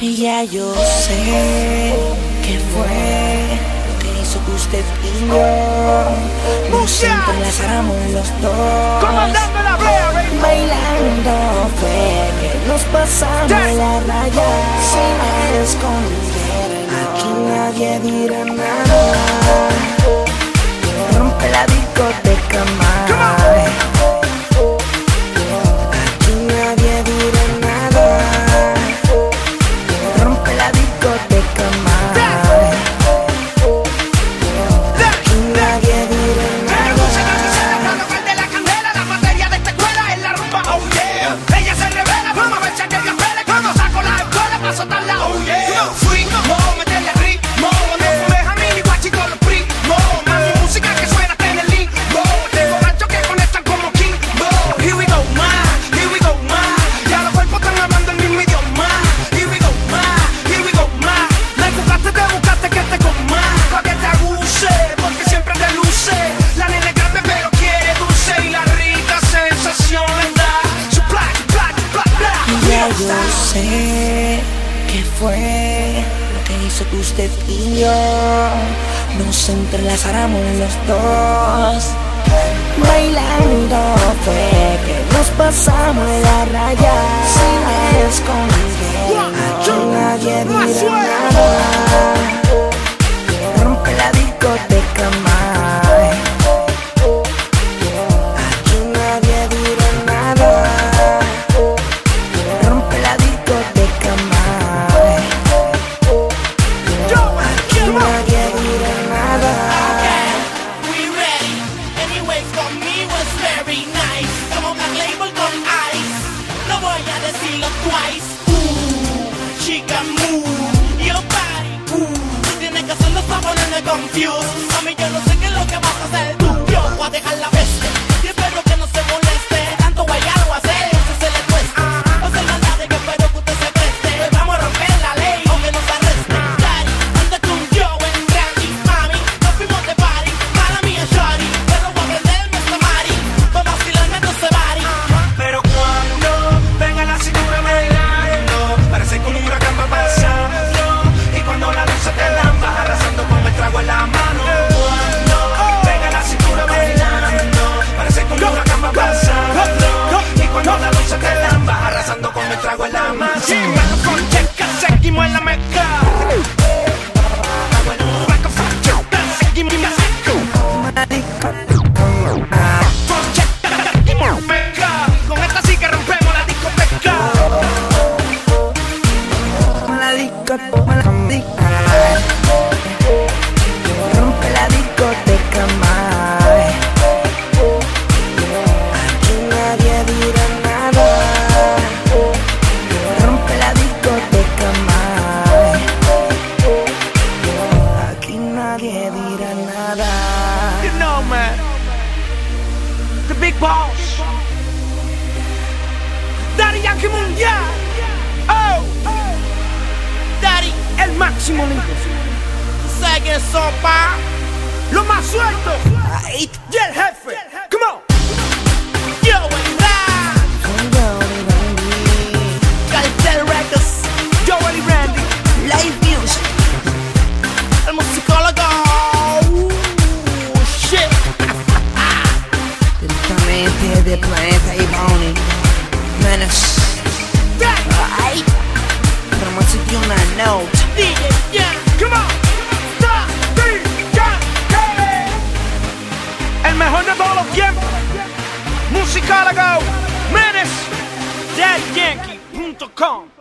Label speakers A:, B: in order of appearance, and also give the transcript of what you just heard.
A: Ya yo sé que fue lo que hizo usted y yo. No siempre los dos.
B: Comandando
A: Bailando fue que nos pasamos yes. la raya sin esconder. Aquí nadie dirá nada. Rompe la discoteca.
B: Música que suena a tenerín, de los ranchos que conectan como King, here we go más, here we go más, ya los cuerpos que no mando el mismo idioma, here we go más, here we go más, le buscaste te buscaste que estés con más, pa' que te abuse, porque siempre te luce, la nena grande pero quiere dulce. Y la rica sensación le da. Su black,
A: black, plato, black. ¿Qué fue lo que hizo que usted y yo nos entrelazáramos los dos? Bailando fue que nos pasamos la raya sin esconder.
C: chica move your body move. Tienes que hacerlo para ponerme confused. Mami, yo no sé qué es lo que vas a hacer tú. Yo voy a dejar la
B: wala Big Boss. Daddy Yankee Mundial. Oh.
C: Daddy
B: el máximo líder.
C: Sé que sopa
B: Lo más suelto. Y el jefe.
C: If they're
A: playing Pavoni Menace. Alright But I'm gonna take you note.
C: Yeah,
B: come on. Stop, be, got, El mejor de todos los tiempos Musicalago Menace. DadYankee.com